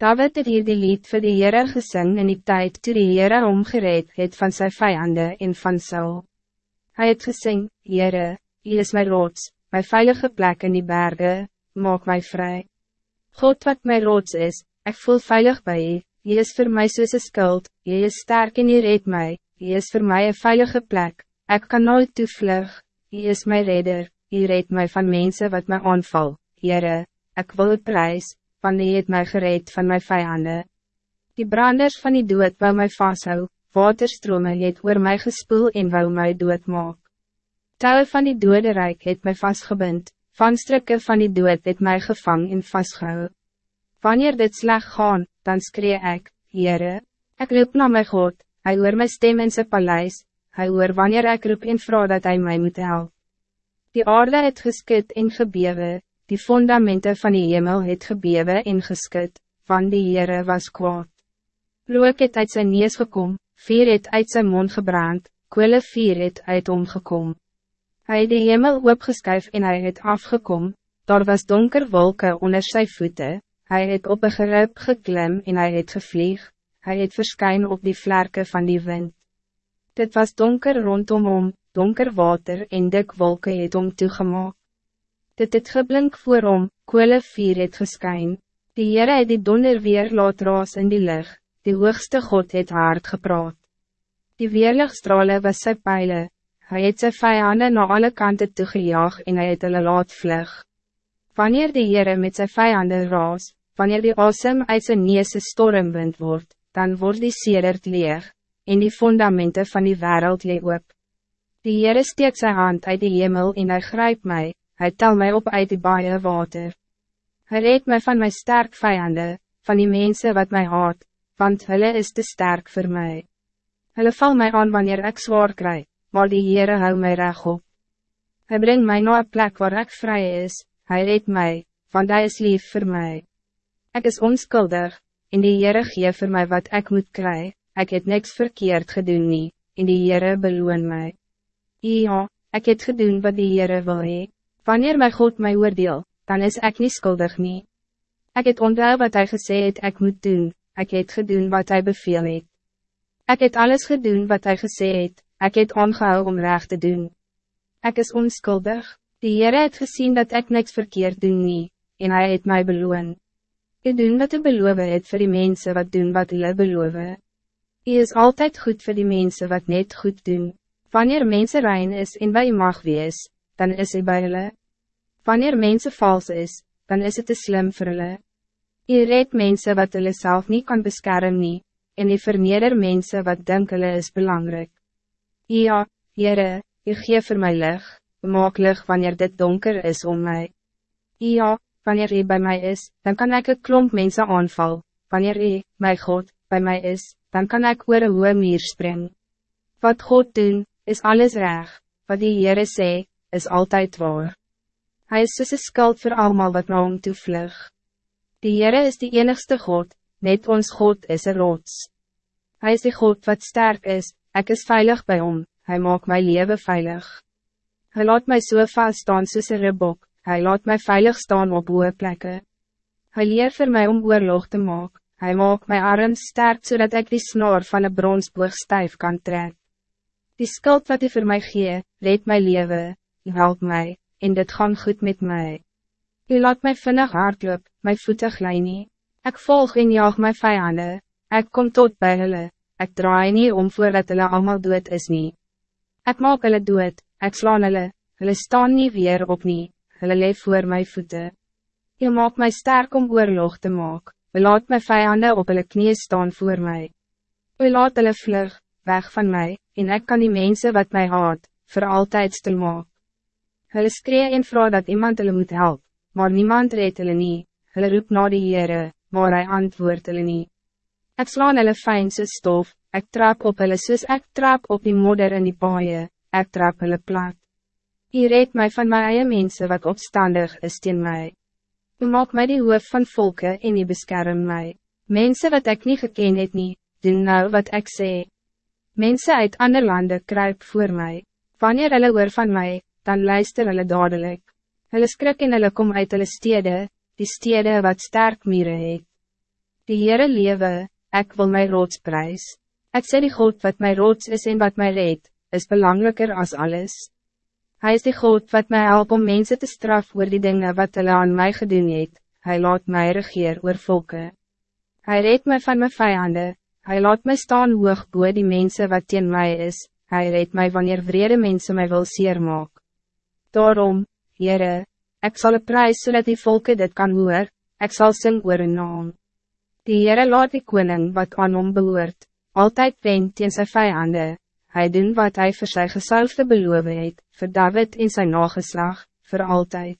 David het hier die lied vir die Heere gesing in die tijd toe die Heere omgereed het van zijn vijanden en van Saul. Hij het gesing, Heere, Hy is my rots, my veilige plek in die bergen, maak mij vrij. God wat my rots is, ik voel veilig bij je, Hy is voor mij soos een skuld, Hy is sterk en Hy red mij, Hy is voor mij een veilige plek, ik kan nooit toevlug, Hy is my redder, Hy red mij van mensen wat mij aanval, Heere, ik wil het prijs, van die het mij gereed van mijn vijanden. Die branders van die dood wou mij vasthou, waterstrome het oor mij gespoel en wou mij dood maak. Touwe van die dode rijk het mij vastgebind, van strikke van die dood het mij gevang en vastgehou. Wanneer dit sleg gaan, dan skree ik, Heere, ik roep naar mijn God, hij hoor mijn stem in zijn paleis, hij hoor wanneer ik roep en vraag dat hij mij moet helpen. Die aarde het geskit en gebewe, die fundamenten van die hemel het gebewe en geskut, van die Heere was kwaad. Rook het uit zijn neus gekom, vier het uit zijn mond gebrand, kwele vier het uit omgekom. Hij het die hemel opgeskuif en hij het afgekom, daar was donker wolken onder zijn voeten, hij het op een gerib geklim en hij het gevlieg, hij het verskyn op die vlerken van die wind. Dit was donker rondom om, donker water en dik wolken het om toegemaak dit het geblink voor hom, koele vier het geskyn. Die Heere het die donder weer laat raas in die lucht, die hoogste God het hard gepraat. Die weerlichtstrale was sy pijle, hy het sy vijanden na alle kanten toegejaag en hy het hulle laat vlug. Wanneer die Heere met sy vijanden raas, wanneer die asem uit sy neese stormwind wordt, dan wordt die sedert leeg, en die fundamenten van die wereld leeg op. Die Heere steekt zijn hand uit die hemel en hij grijpt mij, Hij tel mij op uit die baie water. Hij reed mij van mijn sterk vijanden, van die mensen wat mij haat, want hulle is te sterk voor mij. Hulle val mij aan wanneer ik zwaar krijg, maar die Heere hou mij reg op. Hij brengt mij naar een plek waar ik vrij is, hij reed mij, want hij is lief voor mij. Ik is onschuldig, en die Heere gee voor mij wat ik moet krijgen. ik heb niks verkeerd gedaan nie, en die Heere beloon mij. Ja, ik heb gedaan wat die Heere wil hee. Wanneer mijn God mij oordeel, dan is ik niet schuldig nie. Ik het onthou wat hij gesê het ik moet doen, ik het gedoen wat hij beveel het. Ik het alles gedoen wat hij gesê het, ik het ongehou om recht te doen. Ik is onschuldig, die Heer het gezien dat ik niks verkeerd doen nie, en hij het mij beloon. Ik doen wat hij beloven het voor die mensen wat doen wat hulle beloven. Hij is altijd goed voor die mensen wat net goed doen. Wanneer mensen rein is en bij mag wees, dan is hij bij hulle. Wanneer mensen vals is, dan is het te slim voor hulle. Je redt mensen wat hulle zelf niet kan beschermen nie, en je verneder mensen wat denken hulle is belangrijk. Ja, Heere, je geef voor mij lig, maak lig wanneer dit donker is om mij. Ja, wanneer je bij mij is, dan kan ik een klomp mensen aanval, wanneer je, mijn God, bij mij is, dan kan ik oor een hoge meer springen. Wat God doen, is alles reg, wat die Heere sê, is altijd waar. Hij is soos een skuld voor allemaal wat na hom toevlug. Die Heere is die enigste God, net ons God is een rots. Hij is die God wat sterk is, ik is veilig bij hom, hij maakt mijn leven veilig. Hij laat mij so vast staan soos een ribbok, hij laat mij veilig staan op hoge plekken. Hij leert voor mij om oorlog te maken, hij maakt mijn arm sterk zodat ik die snor van een bronsboog stijf kan trekken. Die skuld wat hij voor mij gee, reed mijn leven, U help mij, en dit gaan goed met mij. U laat mij vinnig hardloop, my voete glij nie. Ek volg en jaag my vijanden, ek kom tot bij hulle, ek draai nie om voordat hulle allemaal dood is nie. Ek maak hulle dood, ek slaan hulle, hulle staan nie weer op nie, hulle leef voor my voete. U maak mij sterk om oorlog te maak, u laat my vijanden op hulle knie staan voor mij. U laat hulle vlug, weg van mij, en ik kan die mensen wat mij haat, voor altijd stil maak. Hulle skree en vraag dat iemand hulle moet helpen, maar niemand reed hulle nie, hulle roep na die Heere, maar hy antwoord hulle nie. Ek slaan hulle fijn soos stof, ek trap op hulle soos ek trap op die modder in die paaie, ek trap hulle plat. U red mij van my eie mense wat opstandig is teen my. U maak my die hoof van volken en u beskerm my. Mensen wat ik niet geken het nie, doen nou wat ik sê. Mensen uit andere landen kruip voor mij. Wanneer hulle hoor van mij, dan luister hulle dadelijk. Hulle skrik en hulle kom uit hulle stede, die stede wat sterk mieren het. Die Heere lewe, ik wil mijn rots prijs. Ik sê die God wat mijn rots is en wat mij reed, is belangrijker als alles. Hij is die God wat mij helpt om mensen te straf oor die dingen wat hulle aan mij gedoen het. Hij laat mij regeer oor volke. Hij reed mij van mijn vijanden. Hij laat mij staan hoog boe die mensen wat teen mij is. Hij reed mij wanneer vrede mensen mij wil seer maak. Daarom, Heere, ik zal een prijs zodat die volken dit kan hoor, ik zal sing oor een naam. Die Heere laat die koning wat aan hom behoort, altijd wen teen sy vijanden. Hij doen wat hij voor sy gesalfde beloof het, vir David in zijn nageslag, voor altijd.